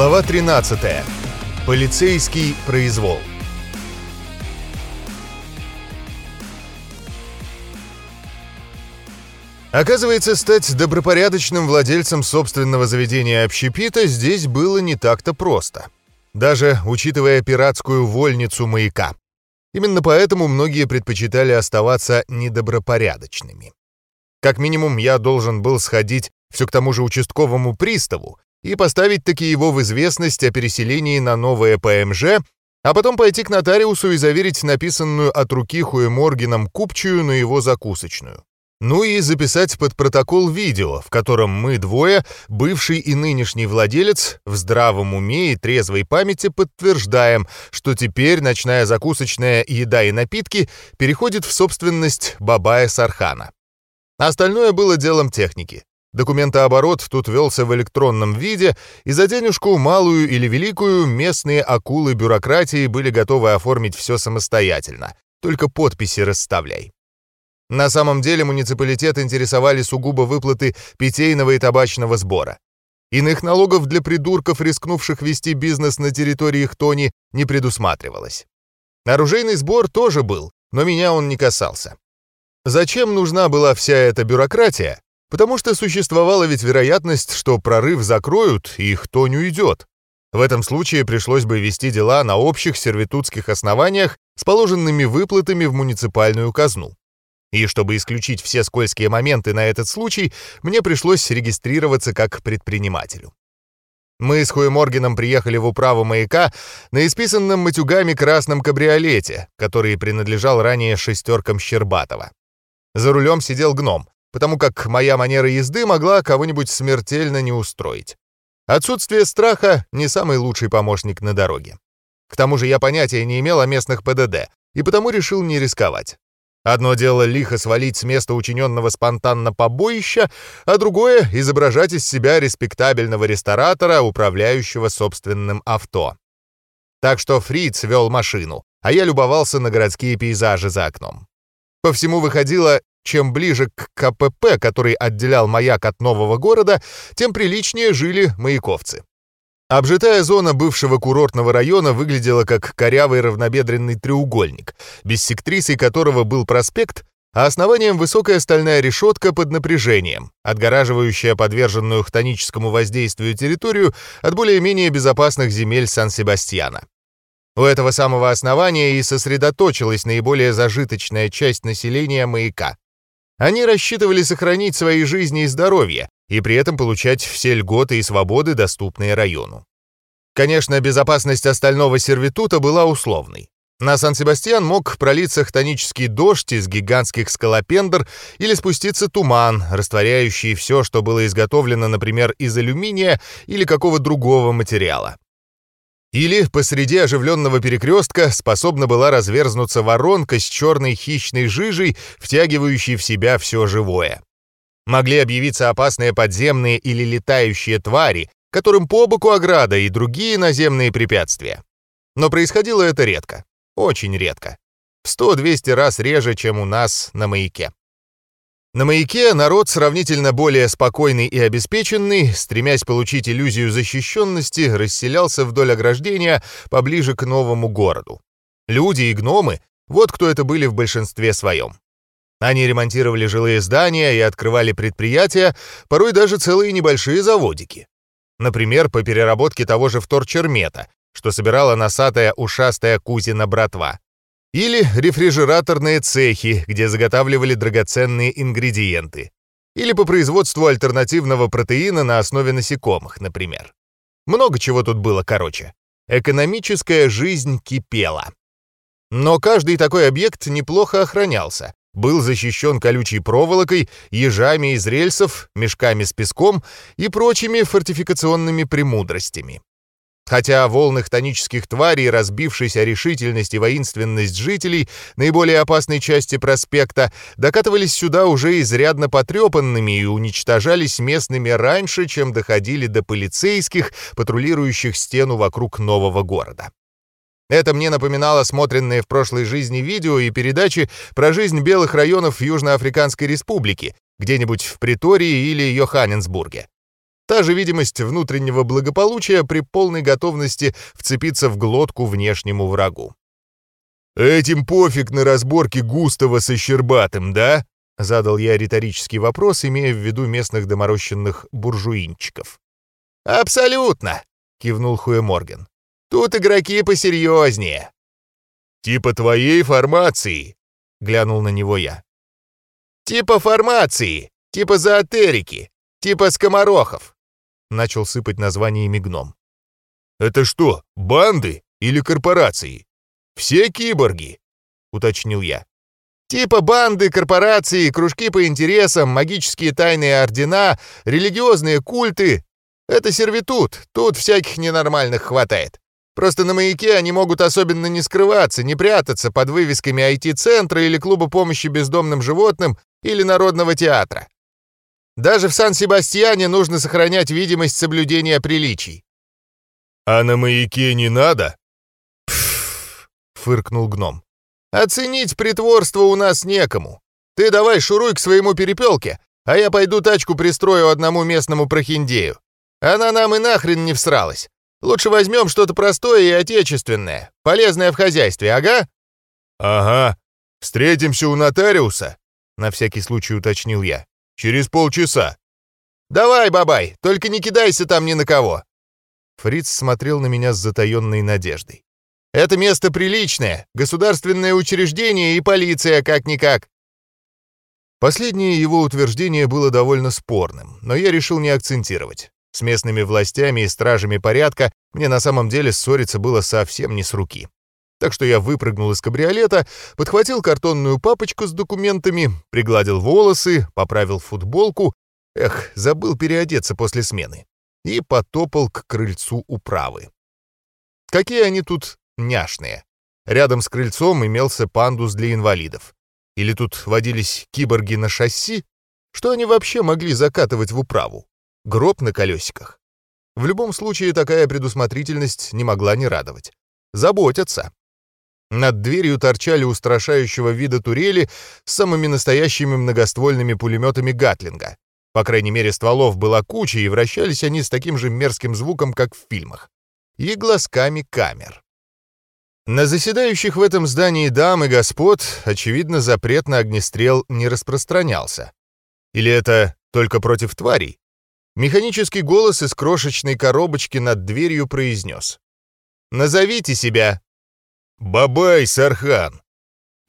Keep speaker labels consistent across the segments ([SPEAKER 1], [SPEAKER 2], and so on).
[SPEAKER 1] Глава 13. Полицейский произвол. Оказывается, стать добропорядочным владельцем собственного заведения общепита здесь было не так-то просто. Даже учитывая пиратскую вольницу маяка. Именно поэтому многие предпочитали оставаться недобропорядочными. Как минимум, я должен был сходить все к тому же участковому приставу и поставить таки его в известность о переселении на новое ПМЖ, а потом пойти к нотариусу и заверить написанную от руки Хуеморгином купчую на его закусочную. Ну и записать под протокол видео, в котором мы двое, бывший и нынешний владелец, в здравом уме и трезвой памяти подтверждаем, что теперь ночная закусочная еда и напитки переходит в собственность Бабая Сархана. Остальное было делом техники. Документооборот тут велся в электронном виде, и за денежку, малую или великую, местные акулы бюрократии были готовы оформить все самостоятельно. Только подписи расставляй. На самом деле муниципалитет интересовали сугубо выплаты питейного и табачного сбора. Иных налогов для придурков, рискнувших вести бизнес на территории Хтони, не предусматривалось. Оружейный сбор тоже был, но меня он не касался. Зачем нужна была вся эта бюрократия? Потому что существовала ведь вероятность, что прорыв закроют и кто не уйдет. В этом случае пришлось бы вести дела на общих сервитутских основаниях с положенными выплатами в муниципальную казну. И чтобы исключить все скользкие моменты на этот случай, мне пришлось регистрироваться как предпринимателю. Мы с Хуеморгеном приехали в управу маяка на исписанном матюгами красном кабриолете, который принадлежал ранее шестеркам Щербатова. За рулем сидел гном, потому как моя манера езды могла кого-нибудь смертельно не устроить. Отсутствие страха — не самый лучший помощник на дороге. К тому же я понятия не имел о местных ПДД, и потому решил не рисковать. Одно дело лихо свалить с места учиненного спонтанно побоища, а другое — изображать из себя респектабельного ресторатора, управляющего собственным авто. Так что Фриц вел машину, а я любовался на городские пейзажи за окном. По всему выходило, чем ближе к КПП, который отделял маяк от нового города, тем приличнее жили маяковцы. Обжитая зона бывшего курортного района выглядела как корявый равнобедренный треугольник, биссектрисой которого был проспект, а основанием высокая стальная решетка под напряжением, отгораживающая подверженную хтоническому воздействию территорию от более-менее безопасных земель Сан-Себастьяна. У этого самого основания и сосредоточилась наиболее зажиточная часть населения маяка. Они рассчитывали сохранить свои жизни и здоровье, и при этом получать все льготы и свободы, доступные району. Конечно, безопасность остального сервитута была условной. На Сан-Себастьян мог пролиться хтонический дождь из гигантских скалопендр или спуститься туман, растворяющий все, что было изготовлено, например, из алюминия или какого другого материала. Или посреди оживленного перекрестка способна была разверзнуться воронка с черной хищной жижей, втягивающей в себя все живое. Могли объявиться опасные подземные или летающие твари, которым по боку ограда и другие наземные препятствия. Но происходило это редко, очень редко. В 100-200 раз реже, чем у нас на маяке. На маяке народ сравнительно более спокойный и обеспеченный, стремясь получить иллюзию защищенности, расселялся вдоль ограждения поближе к новому городу. Люди и гномы — вот кто это были в большинстве своем. Они ремонтировали жилые здания и открывали предприятия, порой даже целые небольшие заводики. Например, по переработке того же вторчермета, что собирала носатая ушастая кузина братва. Или рефрижераторные цехи, где заготавливали драгоценные ингредиенты. Или по производству альтернативного протеина на основе насекомых, например. Много чего тут было, короче. Экономическая жизнь кипела. Но каждый такой объект неплохо охранялся. Был защищен колючей проволокой, ежами из рельсов, мешками с песком и прочими фортификационными премудростями. Хотя волны тонических тварей, разбившись о решительность и воинственность жителей наиболее опасной части проспекта, докатывались сюда уже изрядно потрепанными и уничтожались местными раньше, чем доходили до полицейских, патрулирующих стену вокруг нового города. Это мне напоминало смотренные в прошлой жизни видео и передачи про жизнь белых районов Южноафриканской Республики, где-нибудь в Притории или Йоханнесбурге. Та же видимость внутреннего благополучия при полной готовности вцепиться в глотку внешнему врагу. «Этим пофиг на разборки Густава со Щербатым, да?» — задал я риторический вопрос, имея в виду местных доморощенных буржуинчиков. «Абсолютно!» — кивнул Хуэморген. «Тут игроки посерьезнее». «Типа твоей формации», — глянул на него я. «Типа формации, типа зоотерики, типа скоморохов», — начал сыпать названиями гном. «Это что, банды или корпорации? Все киборги?» — уточнил я. Типа банды, корпорации, кружки по интересам, магические тайные ордена, религиозные культы. Это сервитут, тут всяких ненормальных хватает. Просто на маяке они могут особенно не скрываться, не прятаться под вывесками IT-центра или клуба помощи бездомным животным или народного театра. Даже в Сан-Себастьяне нужно сохранять видимость соблюдения приличий. «А на маяке не надо?» «Пф!» — фыркнул гном. «Оценить притворство у нас некому. Ты давай шуруй к своему перепелке, а я пойду тачку пристрою одному местному прохиндею. Она нам и нахрен не всралась. Лучше возьмем что-то простое и отечественное, полезное в хозяйстве, ага?» «Ага. Встретимся у нотариуса?» — на всякий случай уточнил я. «Через полчаса». «Давай, бабай, только не кидайся там ни на кого!» Фриц смотрел на меня с затаенной надеждой. «Это место приличное, государственное учреждение и полиция как-никак». Последнее его утверждение было довольно спорным, но я решил не акцентировать. С местными властями и стражами порядка мне на самом деле ссориться было совсем не с руки. Так что я выпрыгнул из кабриолета, подхватил картонную папочку с документами, пригладил волосы, поправил футболку, эх, забыл переодеться после смены, и потопал к крыльцу управы. Какие они тут няшные. Рядом с крыльцом имелся пандус для инвалидов. Или тут водились киборги на шасси? Что они вообще могли закатывать в управу? Гроб на колесиках. В любом случае, такая предусмотрительность не могла не радовать. Заботятся. Над дверью торчали устрашающего вида турели с самыми настоящими многоствольными пулеметами Гатлинга. По крайней мере, стволов была куча, и вращались они с таким же мерзким звуком, как в фильмах. И глазками камер. На заседающих в этом здании дам и господ, очевидно, запрет на огнестрел не распространялся. Или это только против тварей? Механический голос из крошечной коробочки над дверью произнес. «Назовите себя!» «Бабай, Сархан!»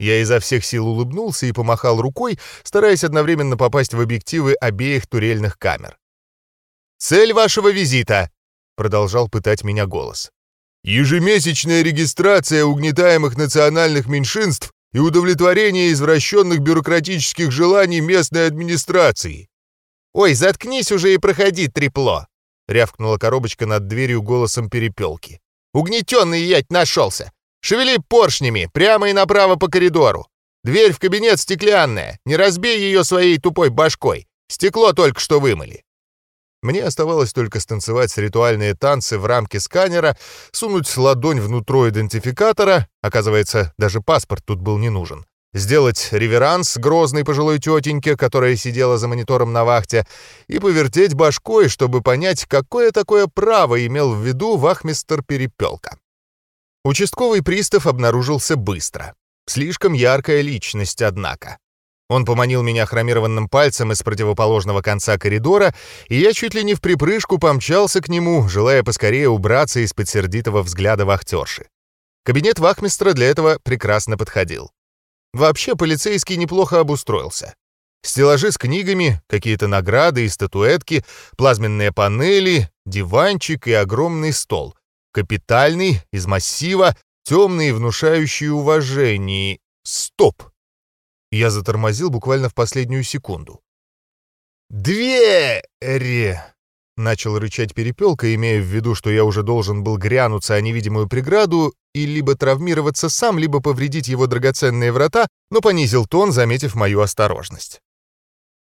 [SPEAKER 1] Я изо всех сил улыбнулся и помахал рукой, стараясь одновременно попасть в объективы обеих турельных камер. «Цель вашего визита!» — продолжал пытать меня голос. «Ежемесячная регистрация угнетаемых национальных меньшинств и удовлетворение извращенных бюрократических желаний местной администрации. «Ой, заткнись уже и проходи, трепло!» — рявкнула коробочка над дверью голосом перепелки. «Угнетенный ять нашелся! Шевели поршнями, прямо и направо по коридору! Дверь в кабинет стеклянная, не разбей ее своей тупой башкой! Стекло только что вымыли!» Мне оставалось только станцевать ритуальные танцы в рамке сканера, сунуть ладонь внутрь идентификатора, оказывается, даже паспорт тут был не нужен, сделать реверанс грозной пожилой тетеньке, которая сидела за монитором на вахте, и повертеть башкой, чтобы понять, какое такое право имел в виду вахмистер Перепелка. Участковый пристав обнаружился быстро. Слишком яркая личность, однако. Он поманил меня хромированным пальцем из противоположного конца коридора, и я чуть ли не в припрыжку помчался к нему, желая поскорее убраться из-под сердитого взгляда вахтерши. Кабинет вахмистра для этого прекрасно подходил. Вообще полицейский неплохо обустроился. Стеллажи с книгами, какие-то награды и статуэтки, плазменные панели, диванчик и огромный стол. Капитальный, из массива, темный и внушающий уважение. Стоп! Я затормозил буквально в последнюю секунду. «Двери!» Начал рычать перепелка, имея в виду, что я уже должен был грянуться о невидимую преграду и либо травмироваться сам, либо повредить его драгоценные врата, но понизил тон, заметив мою осторожность.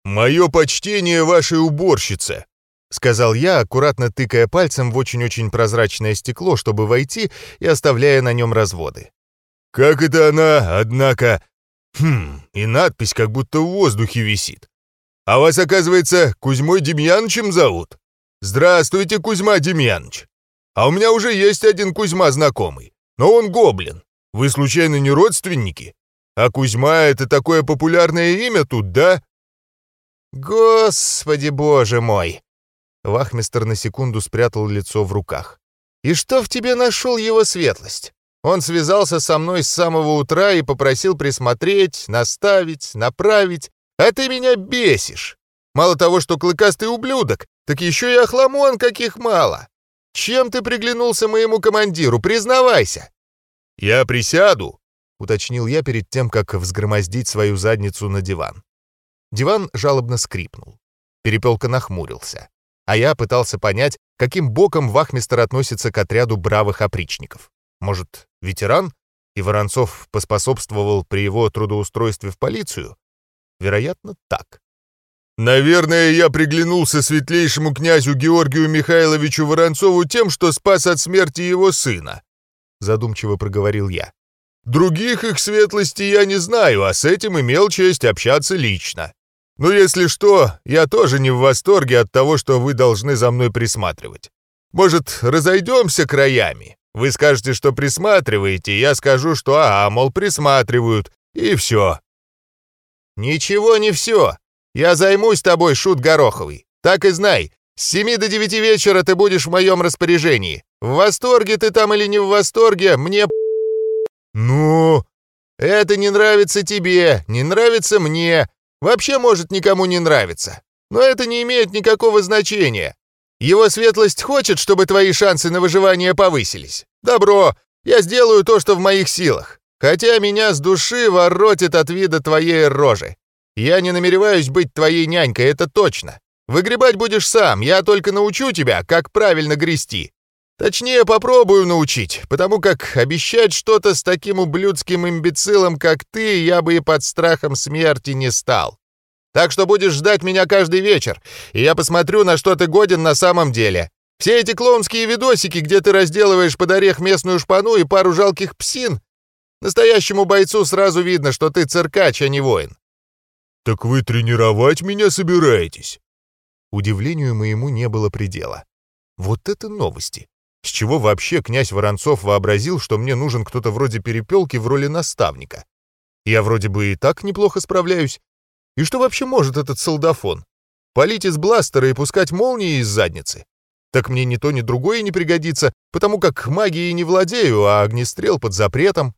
[SPEAKER 1] «Мое почтение вашей уборщице!» — сказал я, аккуратно тыкая пальцем в очень-очень прозрачное стекло, чтобы войти и оставляя на нем разводы. «Как это она, однако...» «Хм, и надпись как будто в воздухе висит. А вас, оказывается, Кузьмой Демьяновичем зовут?» «Здравствуйте, Кузьма Демьяныч! А у меня уже есть один Кузьма знакомый, но он гоблин. Вы, случайно, не родственники? А Кузьма — это такое популярное имя тут, да?»
[SPEAKER 2] «Господи боже мой!» Вахмистер на секунду спрятал лицо в руках. «И что в тебе нашел его светлость? Он связался со мной с самого утра и попросил присмотреть, наставить, направить. А ты меня бесишь. Мало того, что клыкастый ублюдок, так еще и охламон каких мало. Чем ты приглянулся моему командиру, признавайся!»
[SPEAKER 1] «Я присяду», —
[SPEAKER 2] уточнил я перед тем, как взгромоздить свою задницу на диван. Диван жалобно скрипнул. Перепелка нахмурился. А я пытался понять, каким боком вахмистер относится к отряду бравых опричников. Может, ветеран? И Воронцов поспособствовал при его трудоустройстве в полицию? Вероятно, так.
[SPEAKER 1] «Наверное, я приглянулся светлейшему князю Георгию Михайловичу Воронцову тем, что спас от смерти его сына», — задумчиво проговорил я. «Других их светлостей я не знаю, а с этим имел честь общаться лично. Но если что, я тоже не в восторге от того, что вы должны за мной присматривать. Может, разойдемся краями? Вы скажете, что присматриваете, я скажу, что ага, мол, присматривают, и все».
[SPEAKER 2] «Ничего не все. Я займусь тобой, шут Гороховый. Так и знай, с семи до девяти вечера ты будешь в моем распоряжении. В восторге ты там или не в восторге, мне
[SPEAKER 1] «Ну...»
[SPEAKER 2] «Это не нравится тебе, не нравится мне. Вообще, может, никому не нравится. Но это не имеет никакого значения. Его светлость хочет, чтобы твои шансы на выживание повысились. Добро, я сделаю то, что в моих силах. Хотя меня с души воротит от вида твоей рожи. Я не намереваюсь быть твоей нянькой, это точно. Выгребать будешь сам, я только научу тебя, как правильно грести. Точнее, попробую научить, потому как обещать что-то с таким ублюдским имбецилом, как ты, я бы и под страхом смерти не стал. Так что будешь ждать меня каждый вечер, и я посмотрю, на что ты годен на самом деле. Все эти клоунские видосики, где ты разделываешь под орех местную шпану и пару жалких псин, настоящему бойцу сразу видно, что ты циркач, а не воин.
[SPEAKER 1] «Так вы тренировать меня собираетесь?»
[SPEAKER 2] Удивлению моему не было предела. Вот это новости! С чего вообще князь Воронцов вообразил, что мне нужен кто-то вроде перепелки в роли наставника? Я вроде бы и так неплохо справляюсь. И что вообще может этот солдафон? Полить из бластера и пускать молнии из задницы? Так мне ни то, ни другое не пригодится, потому как магией не владею, а огнестрел под запретом.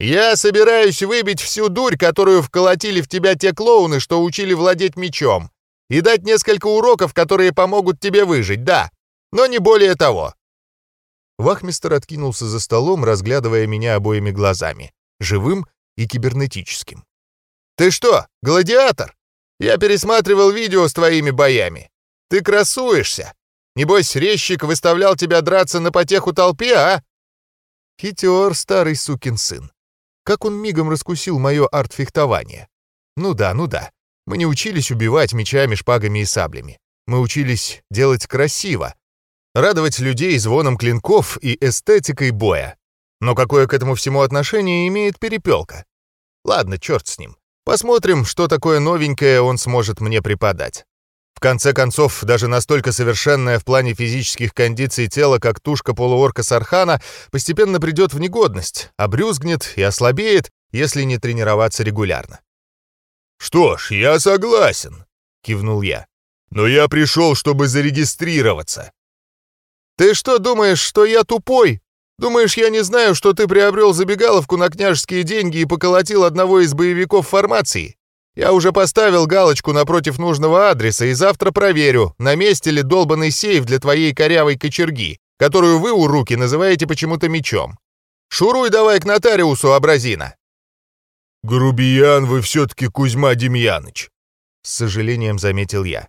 [SPEAKER 2] Я собираюсь выбить всю дурь, которую вколотили в тебя те клоуны, что учили владеть мечом, и дать несколько уроков, которые помогут тебе выжить, да, но не более того. Вахмистер откинулся за столом, разглядывая меня обоими глазами, живым и кибернетическим. «Ты что, гладиатор? Я пересматривал видео с твоими боями. Ты красуешься. Небось, резчик выставлял тебя драться на потеху толпе, а?» Хитер, старый сукин сын. Как он мигом раскусил мое арт-фехтование. Ну да, ну да. Мы не учились убивать мечами, шпагами и саблями. Мы учились делать красиво, радовать людей звоном клинков и эстетикой боя. Но какое к этому всему отношение имеет перепелка? Ладно, черт с ним. Посмотрим, что такое новенькое он сможет мне преподать. В конце концов, даже настолько совершенное в плане физических кондиций тело, как тушка полуорка Сархана, постепенно придет в негодность, обрюзгнет и ослабеет, если не тренироваться регулярно.
[SPEAKER 1] «Что ж, я согласен», — кивнул я. «Но я пришел, чтобы зарегистрироваться.
[SPEAKER 2] «Ты что думаешь, что я тупой? Думаешь, я не знаю, что ты приобрел забегаловку на княжеские деньги и поколотил одного из боевиков формации? Я уже поставил галочку напротив нужного адреса и завтра проверю, на месте ли долбанный сейф для твоей корявой кочерги, которую вы у руки называете почему-то мечом. Шуруй давай к нотариусу, Абразина!»
[SPEAKER 1] «Грубиян вы все-таки, Кузьма Демьяныч!»
[SPEAKER 2] С сожалением заметил я.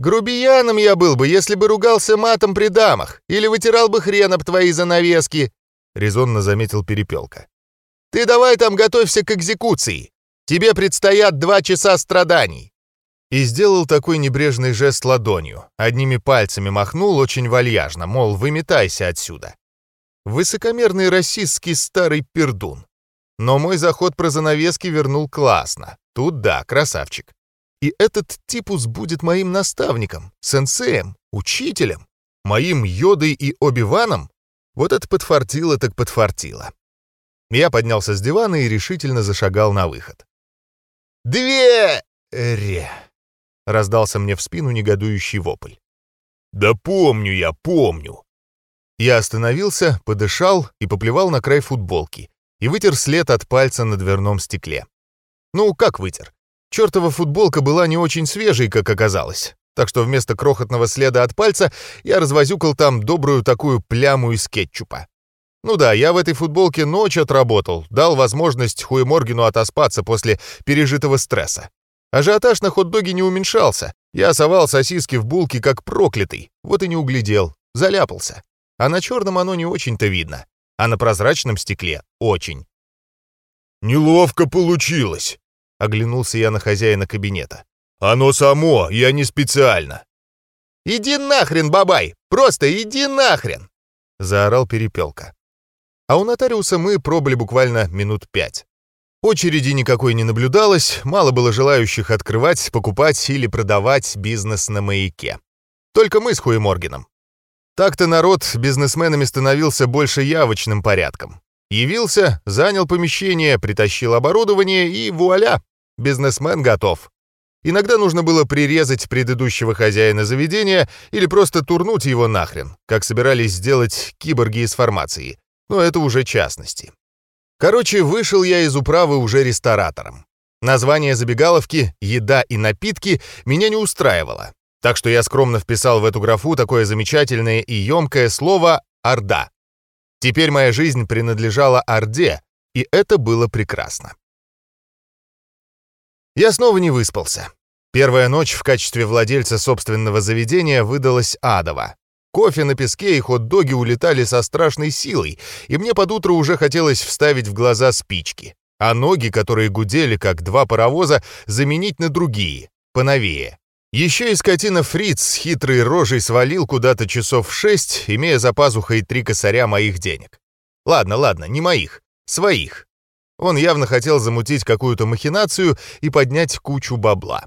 [SPEAKER 2] Грубияном я был бы, если бы ругался матом при дамах или вытирал бы хрен об твои занавески», — резонно заметил Перепелка. «Ты давай там готовься к экзекуции. Тебе предстоят два часа страданий». И сделал такой небрежный жест ладонью, одними пальцами махнул очень вальяжно, мол, выметайся отсюда. Высокомерный расистский старый пердун. Но мой заход про занавески вернул классно. Тут да, красавчик. И этот типус будет моим наставником, сенсеем,
[SPEAKER 1] Учителем? Моим Йодой и Оби-Ваном? Вот это подфартило так подфартило. Я поднялся с дивана и решительно зашагал на выход. «Две!» «Ре!» — раздался мне в спину негодующий вопль.
[SPEAKER 2] «Да помню я, помню!»
[SPEAKER 1] Я остановился, подышал и поплевал на край футболки и вытер след от пальца на дверном стекле. Ну, как вытер? Чёртова футболка была не очень свежей, как оказалось, так что вместо крохотного следа от пальца я развозюкал там добрую такую пляму из кетчупа. Ну да, я в этой футболке ночь отработал, дал возможность Хуеморгину отоспаться после пережитого стресса. Ажиотаж на хот-доге не уменьшался. Я совал сосиски в булки как проклятый. Вот и не углядел. Заляпался. А на черном оно не очень-то видно. А на прозрачном стекле — очень.
[SPEAKER 2] «Неловко получилось», — оглянулся я на хозяина кабинета. «Оно само, я не специально».
[SPEAKER 1] «Иди нахрен, бабай! Просто иди нахрен!» — заорал Перепелка. А у нотариуса мы пробыли буквально минут пять. Очереди никакой не наблюдалось, мало было желающих открывать, покупать или продавать бизнес на маяке. Только мы с Хуеморгеном. Так-то народ бизнесменами становился больше явочным порядком. Явился, занял помещение, притащил оборудование и вуаля, бизнесмен готов. Иногда нужно было прирезать предыдущего хозяина заведения или просто турнуть его нахрен, как собирались сделать киборги из формации. Но это уже частности. Короче, вышел я из управы уже ресторатором. Название забегаловки «Еда и напитки» меня не устраивало, так что я скромно вписал в эту графу такое замечательное и емкое слово «Орда». Теперь моя жизнь принадлежала Орде, и это было прекрасно. Я снова не выспался. Первая ночь в качестве владельца собственного заведения выдалась адова. Кофе на песке и хот-доги улетали со страшной силой, и мне под утро уже хотелось вставить в глаза спички, а ноги, которые гудели, как два паровоза, заменить на другие, поновее. Еще и скотина Фриц с хитрой рожей свалил куда-то часов в шесть, имея за пазухой три косаря моих денег. Ладно, ладно, не моих, своих. Он явно хотел замутить какую-то махинацию и поднять кучу бабла.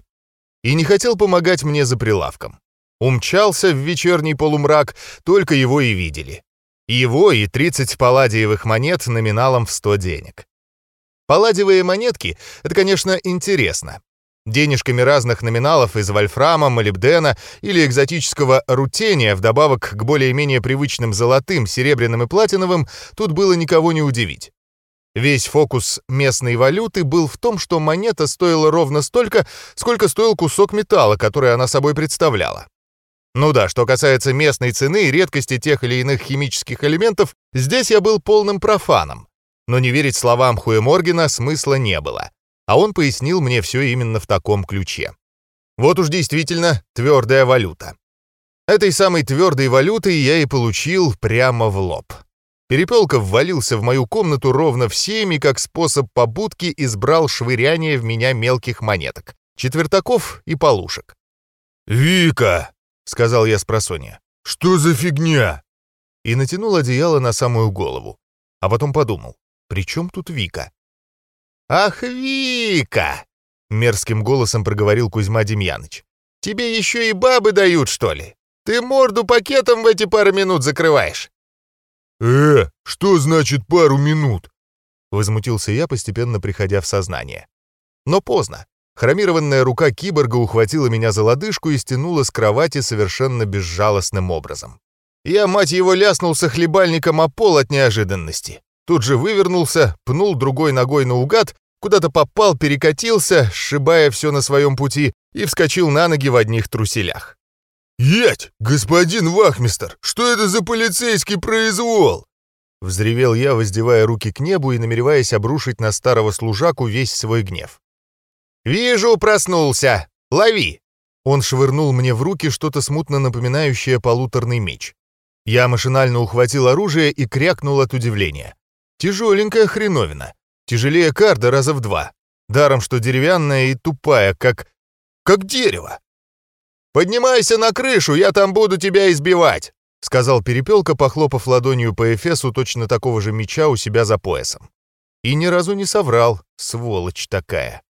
[SPEAKER 1] И не хотел помогать мне за прилавком. Умчался в вечерний полумрак, только его и видели. Его и 30 палладиевых монет номиналом в 100 денег. Палладиевые монетки — это, конечно, интересно. Денежками разных номиналов из вольфрама, молибдена или экзотического рутения, вдобавок к более-менее привычным золотым, серебряным и платиновым, тут было никого не удивить. Весь фокус местной валюты был в том, что монета стоила ровно столько, сколько стоил кусок металла, который она собой представляла. Ну да, что касается местной цены и редкости тех или иных химических элементов, здесь я был полным профаном. Но не верить словам Хуэморгена смысла не было. А он пояснил мне все именно в таком ключе. Вот уж действительно твердая валюта. Этой самой твердой валютой я и получил прямо в лоб. Перепелков ввалился в мою комнату ровно в семь и как способ побудки избрал швыряние в меня мелких монеток, четвертаков и полушек.
[SPEAKER 2] «Вика!» — сказал я с просонья. «Что за фигня?»
[SPEAKER 1] И натянул одеяло на самую голову. А потом подумал, при чем тут Вика? «Ах, Вика!» — мерзким голосом проговорил Кузьма Демьяныч. «Тебе еще и бабы дают, что ли? Ты морду пакетом в эти пару минут закрываешь».
[SPEAKER 2] «Э, что значит пару минут?»
[SPEAKER 1] Возмутился я, постепенно приходя в сознание. Но поздно. Хромированная рука киборга ухватила меня за лодыжку и стянула с кровати совершенно безжалостным образом. Я, мать его, ляснулся хлебальником о пол от неожиданности. Тут же вывернулся, пнул другой ногой наугад, куда-то попал, перекатился, сшибая все на своем пути, и вскочил на ноги в одних труселях.
[SPEAKER 2] «Ять, господин Вахмистер, что это за полицейский произвол?»
[SPEAKER 1] Взревел я, воздевая руки к небу и намереваясь обрушить на старого служаку весь свой гнев. «Вижу, проснулся! Лови!» Он швырнул мне в руки что-то смутно напоминающее полуторный меч. Я машинально ухватил оружие и крякнул от удивления. Тяжеленькая хреновина. Тяжелее карда раза в два. Даром, что деревянная и тупая, как... как дерево. «Поднимайся на крышу, я там буду тебя избивать!» — сказал Перепелка, похлопав ладонью по эфесу точно такого же меча у себя за поясом. И ни разу не соврал, сволочь такая.